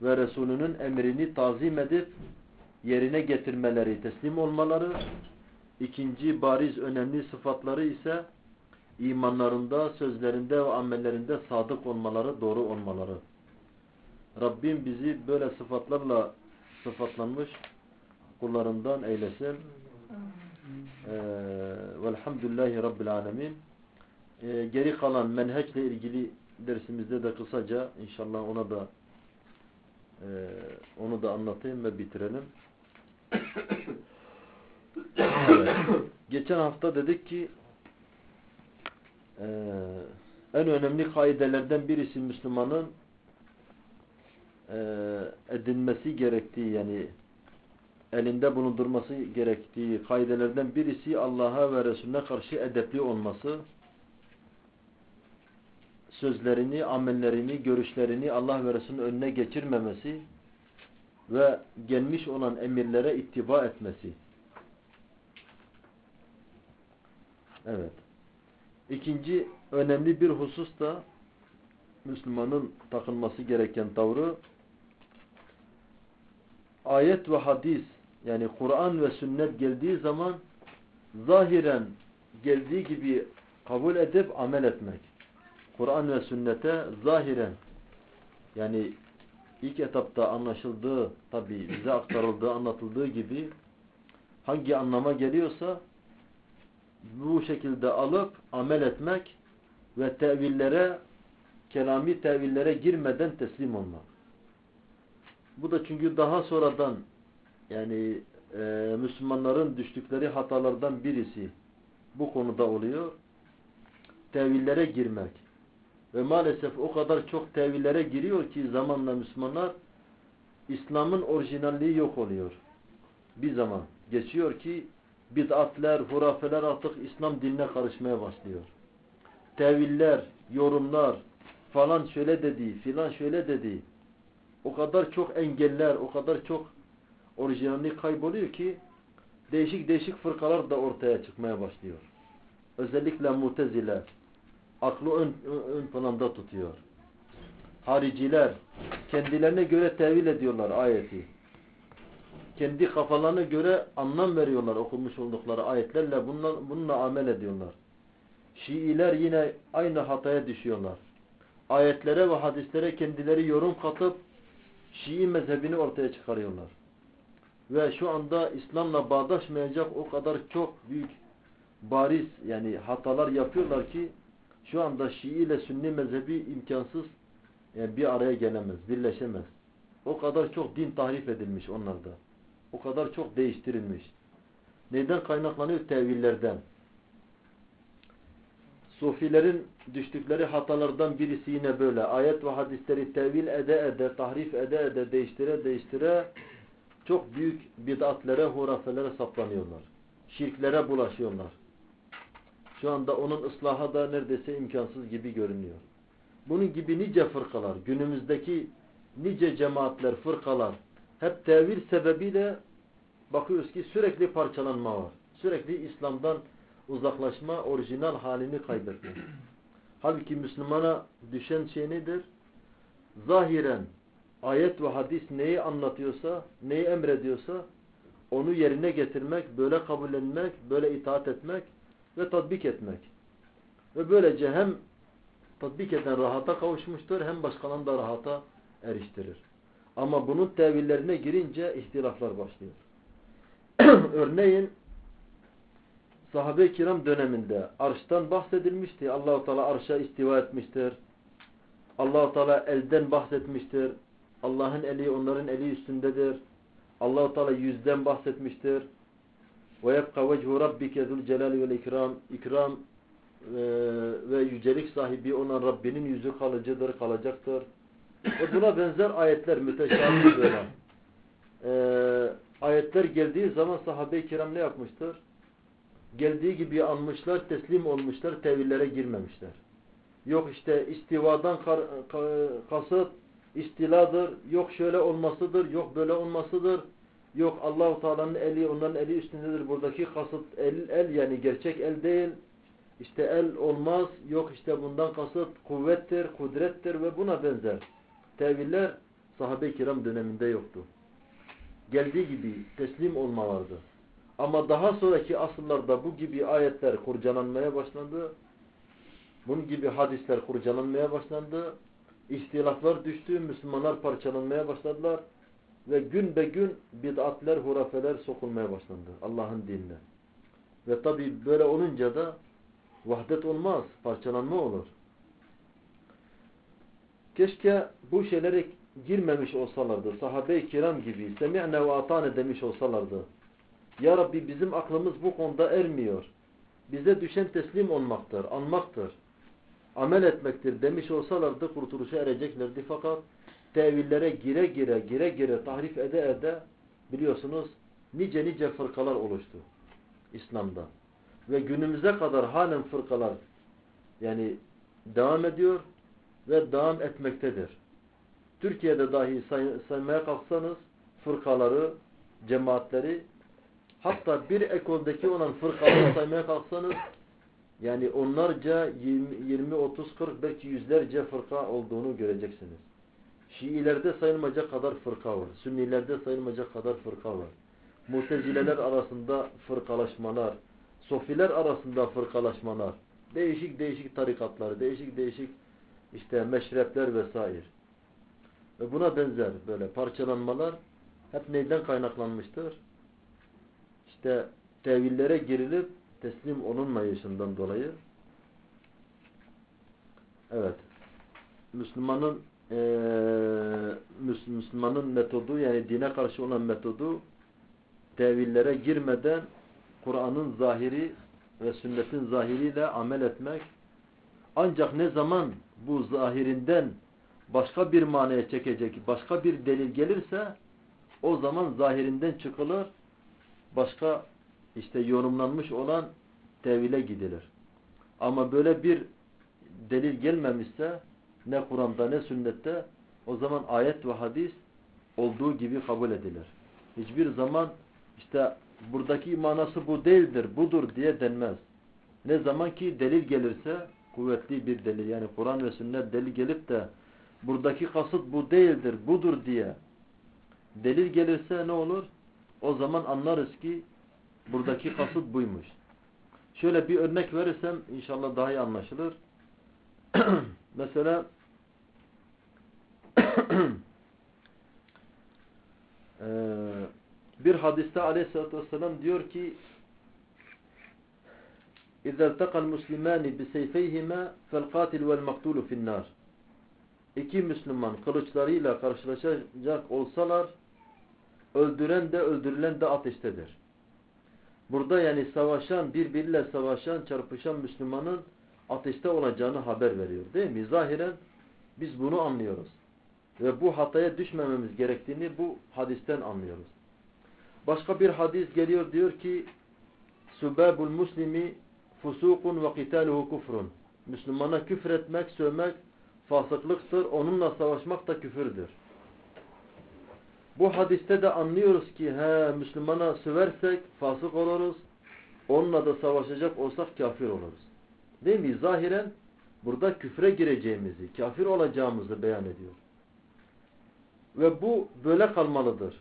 A: ve Resulünün emrini tazim edip yerine getirmeleri, teslim olmaları. İkinci bariz önemli sıfatları ise imanlarında, sözlerinde ve amellerinde sadık olmaları, doğru olmaları. Rabbim bizi böyle sıfatlarla sıfatlanmış kullarından eylesin. Ee, velhamdülillahi Rabbil alemin. Ee, geri kalan menheçle ilgili dersimizde de kısaca inşallah ona da e, onu da anlatayım ve bitirelim. Geçen hafta dedik ki e, en önemli kaidelerden birisi Müslümanın e, edinmesi gerektiği yani elinde bulundurması gerektiği kaidelerden birisi Allah'a ve Resulüne karşı edepli olması sözlerini, amellerini, görüşlerini Allah ve Resulünün önüne geçirmemesi ve gelmiş olan emirlere ittiba etmesi. Evet. İkinci önemli bir husus da Müslümanın takılması gereken tavrı ayet ve hadis yani Kur'an ve sünnet geldiği zaman zahiren geldiği gibi kabul edip amel etmek. Kur'an ve sünnete zahiren yani ilk etapta anlaşıldığı tabi bize aktarıldığı anlatıldığı gibi hangi anlama geliyorsa bu şekilde alıp amel etmek ve tevillere kelami tevillere girmeden teslim olmak. Bu da çünkü daha sonradan yani e, Müslümanların düştükleri hatalardan birisi bu konuda oluyor. Tevillere girmek. Ve maalesef o kadar çok tevillere giriyor ki zamanla Müslümanlar İslam'ın orijinalliği yok oluyor. Bir zaman geçiyor ki bid'atler, hurafeler artık İslam diline karışmaya başlıyor. Teviller, yorumlar falan şöyle dedi, filan şöyle dedi. O kadar çok engeller, o kadar çok orijinallik kayboluyor ki değişik değişik fırkalar da ortaya çıkmaya başlıyor. Özellikle mutezile aklı ön, ön planda tutuyor. Hariciler kendilerine göre tevil ediyorlar ayeti. Kendi kafalarına göre anlam veriyorlar okumuş oldukları ayetlerle bununla, bununla amel ediyorlar. Şiiler yine aynı hataya düşüyorlar. Ayetlere ve hadislere kendileri yorum katıp Şii mezhebini ortaya çıkarıyorlar. Ve şu anda İslam'la bağdaşmayacak o kadar çok büyük bariz yani hatalar yapıyorlar ki şu anda Şii ile Sünni mezhebi imkansız yani bir araya gelemez, birleşemez. O kadar çok din tahrif edilmiş onlarda. O kadar çok değiştirilmiş. Neden kaynaklanıyor? Tevillerden. Sufilerin düştükleri hatalardan birisi yine böyle. Ayet ve hadisleri tevil ede ede, tahrif ede ede, değiştire değiştire çok büyük bid'atlere, hurafelere saplanıyorlar. Şirklere bulaşıyorlar. Şu anda onun ıslahı da neredeyse imkansız gibi görünüyor. Bunun gibi nice fırkalar, günümüzdeki nice cemaatler, fırkalar hep tevil sebebiyle bakıyoruz ki sürekli parçalanma var. Sürekli İslam'dan uzaklaşma, orijinal halini kaybetme. Halbuki Müslümana düşen şey nedir? Zahiren ayet ve hadis neyi anlatıyorsa, neyi emrediyorsa onu yerine getirmek, böyle kabullenmek, böyle itaat etmek ve tatbik etmek. Ve böylece hem tatbik eden rahata kavuşmuştur hem başkalarını da rahata eriştirir. Ama bunun tevillerine girince ihtilaflar başlıyor. Örneğin sahabe-i kiram döneminde arştan bahsedilmişti. Allahu Teala arşa istiva etmiştir. Allahu Teala elden bahsetmiştir. Allah'ın eli onların eli üstündedir. Allahu Teala yüzden bahsetmiştir. Ve yebqa vechu rabbike zul celali vel ikram. İkram e, ve yücelik sahibi olan Rabbinin yüzü kalıcıdır, kalacaktır. Ve buna benzer ayetler müteşabih böyle. E, ayetler geldiği zaman sahabe-i kiram ne yapmıştır? Geldiği gibi anmışlar, teslim olmuşlar, tevillere girmemişler. Yok işte istivadan kasıt istiladır, yok şöyle olmasıdır, yok böyle olmasıdır. Yok Allahu Teala'nın eli onların eli üstündedir. Buradaki kasıt el, el yani gerçek el değil. İşte el olmaz. Yok işte bundan kasıt kuvvettir, kudrettir ve buna benzer. Teviller sahabe-i kiram döneminde yoktu. Geldiği gibi teslim olmalardı. Ama daha sonraki asırlarda bu gibi ayetler kurcalanmaya başlandı. Bunun gibi hadisler kurcalanmaya başlandı. İhtilaflar düştü. Müslümanlar parçalanmaya başladılar. Ve gün be gün bid'atler, hurafeler sokulmaya başlandı Allah'ın dinine. Ve tabi böyle olunca da vahdet olmaz, parçalanma olur. Keşke bu şeylere girmemiş olsalardı. Sahabe-i kiram gibi semi'ne ve atane demiş olsalardı. Ya Rabbi bizim aklımız bu konuda ermiyor. Bize düşen teslim olmaktır, anmaktır, amel etmektir demiş olsalardı kurtuluşa ereceklerdi. Fakat tevillere gire gire, gire gire, tahrif ede ede biliyorsunuz nice nice fırkalar oluştu İslam'da. Ve günümüze kadar halen fırkalar yani devam ediyor ve devam etmektedir. Türkiye'de dahi say saymaya kalksanız fırkaları, cemaatleri hatta bir ekoldeki olan fırkaları saymaya kalksanız yani onlarca 20, 20, 30, 40 belki yüzlerce fırka olduğunu göreceksiniz. Şiilerde sayılmayacak kadar fırka var. Sünnilerde sayılmayacak kadar fırka var. Mutezileler arasında fırkalaşmalar, sofiler arasında fırkalaşmalar, değişik değişik tarikatlar, değişik değişik işte meşrepler vesaire. Ve buna benzer böyle parçalanmalar hep neyden kaynaklanmıştır? İşte tevillere girilip teslim olunmayışından dolayı. Evet. Müslümanın e, Müslümanın metodu yani dine karşı olan metodu tevillere girmeden Kur'an'ın zahiri ve sünnetin zahiriyle amel etmek. Ancak ne zaman bu zahirinden başka bir manaya çekecek başka bir delil gelirse o zaman zahirinden çıkılır başka işte yorumlanmış olan tevile gidilir. Ama böyle bir delil gelmemişse ne Kur'an'da ne sünnette o zaman ayet ve hadis olduğu gibi kabul edilir. Hiçbir zaman işte buradaki manası bu değildir, budur diye denmez. Ne zaman ki delil gelirse kuvvetli bir delil yani Kur'an ve sünnet delil gelip de buradaki kasıt bu değildir, budur diye delil gelirse ne olur? O zaman anlarız ki buradaki kasıt buymuş. Şöyle bir örnek verirsem inşallah daha iyi anlaşılır. Mesela bir hadiste aleyhissalatü vesselam diyor ki اِذَا الْتَقَى الْمُسْلِمَانِ بِسَيْفَيْهِمَا فَالْقَاتِلُ وَالْمَقْتُولُ فِي النَّارِ İki Müslüman kılıçlarıyla karşılaşacak olsalar öldüren de öldürülen de ateştedir. Burada yani savaşan, birbiriyle savaşan, çarpışan Müslümanın ateşte olacağını haber veriyor. Değil mi? Zahiren biz bunu anlıyoruz. Ve bu hataya düşmememiz gerektiğini bu hadisten anlıyoruz. Başka bir hadis geliyor diyor ki Subabul muslimi fusukun ve qitaluhu kufrun. Müslümana küfür etmek, sövmek fasıklıktır. Onunla savaşmak da küfürdür. Bu hadiste de anlıyoruz ki he Müslümana söversek fasık oluruz. Onunla da savaşacak olsak kafir oluruz. Değil mi? Zahiren burada küfre gireceğimizi, kafir olacağımızı beyan ediyor. Ve bu böyle kalmalıdır.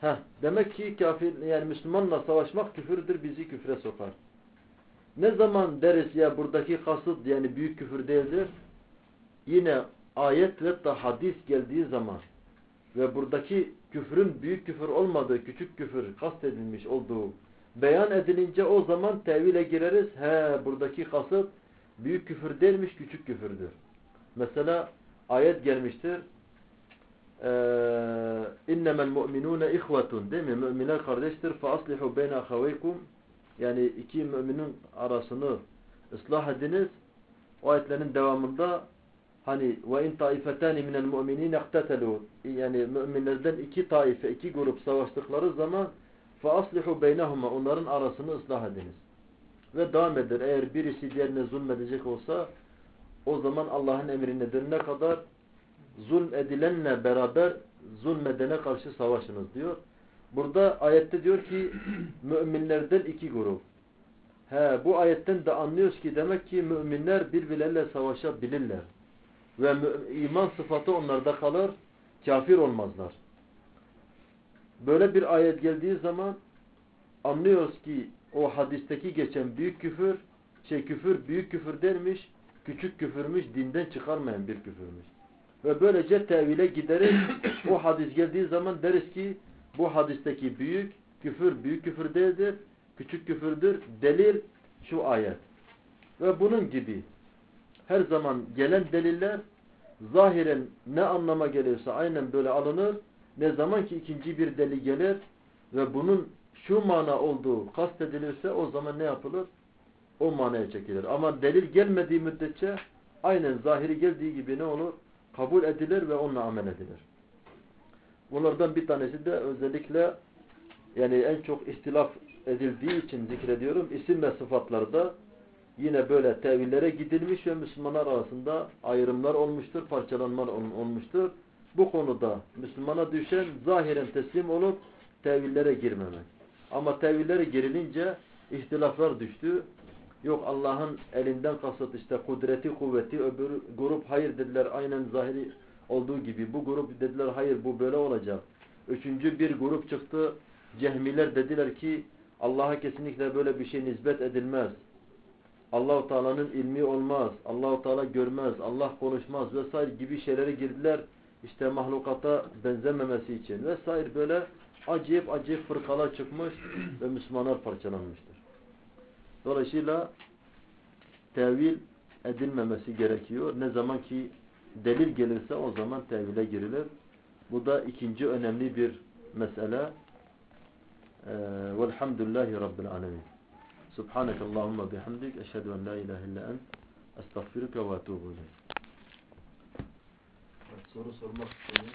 A: Heh, demek ki kafir yani Müslümanla savaşmak küfürdür, bizi küfre sokar. Ne zaman deriz ya buradaki kasıt yani büyük küfür değildir? Yine ayet ve da hadis geldiği zaman ve buradaki küfrün büyük küfür olmadığı, küçük küfür kastedilmiş olduğu beyan edilince o zaman tevile gireriz. He buradaki kasıt büyük küfür değilmiş küçük küfürdür. Mesela ayet gelmiştir. Ee, innemel mu'minune ihvetun değil mi? Müminler kardeştir. Fa aslihu beyne ahaveykum yani iki müminin arasını ıslah ediniz. O ayetlerin devamında hani ve in taifetani minel mu'minin iqtetelu yani müminlerden iki taife, iki grup savaştıkları zaman fa aslihu beynehuma onların arasını ıslah ediniz. Ve devam eder. Eğer birisi diğerine zulmedecek olsa o zaman Allah'ın emrine dönene kadar zulm edilenle beraber zulmedene karşı savaşınız diyor. Burada ayette diyor ki müminlerden iki grup. He, bu ayetten de anlıyoruz ki demek ki müminler birbirleriyle savaşabilirler. Ve iman sıfatı onlarda kalır, kafir olmazlar. Böyle bir ayet geldiği zaman anlıyoruz ki o hadisteki geçen büyük küfür, şey küfür büyük küfür dermiş, küçük küfürmüş, dinden çıkarmayan bir küfürmüş. Ve böylece tevile gideriz. o hadis geldiği zaman deriz ki bu hadisteki büyük küfür büyük küfür değildir, küçük küfürdür. Delil şu ayet. Ve bunun gibi her zaman gelen deliller zahiren ne anlama geliyorsa aynen böyle alınır. Ne zaman ki ikinci bir delil gelir ve bunun şu mana olduğu kastedilirse o zaman ne yapılır? O manaya çekilir. Ama delil gelmediği müddetçe aynen zahiri geldiği gibi ne olur? Kabul edilir ve onunla amel edilir. Bunlardan bir tanesi de özellikle yani en çok istilaf edildiği için zikrediyorum. İsim ve sıfatlarda yine böyle tevillere gidilmiş ve Müslümanlar arasında ayrımlar olmuştur, parçalanmalar olmuştur. Bu konuda Müslümana düşen zahiren teslim olup tevillere girmemek. Ama tevillere girilince ihtilaflar düştü. Yok Allah'ın elinden kasıt işte kudreti, kuvveti, öbür grup hayır dediler aynen zahiri olduğu gibi. Bu grup dediler hayır bu böyle olacak. Üçüncü bir grup çıktı. Cehmiler dediler ki Allah'a kesinlikle böyle bir şey nispet edilmez. Allahu Teala'nın ilmi olmaz. Allahu Teala görmez. Allah konuşmaz vesaire gibi şeylere girdiler. İşte mahlukata benzememesi için vesaire böyle acayip acayip fırkalar çıkmış ve Müslümanlar parçalanmıştır. Dolayısıyla tevil edilmemesi gerekiyor. Ne zaman ki delil gelirse o zaman tevile girilir. Bu da ikinci önemli bir mesele. Ee, velhamdülillahi Rabbil alemin. سبحانك اللهم وبحمدك أشهد أن لا إله إلا أنت أستغفرك وأتوب إليك soru sormak istiyorum.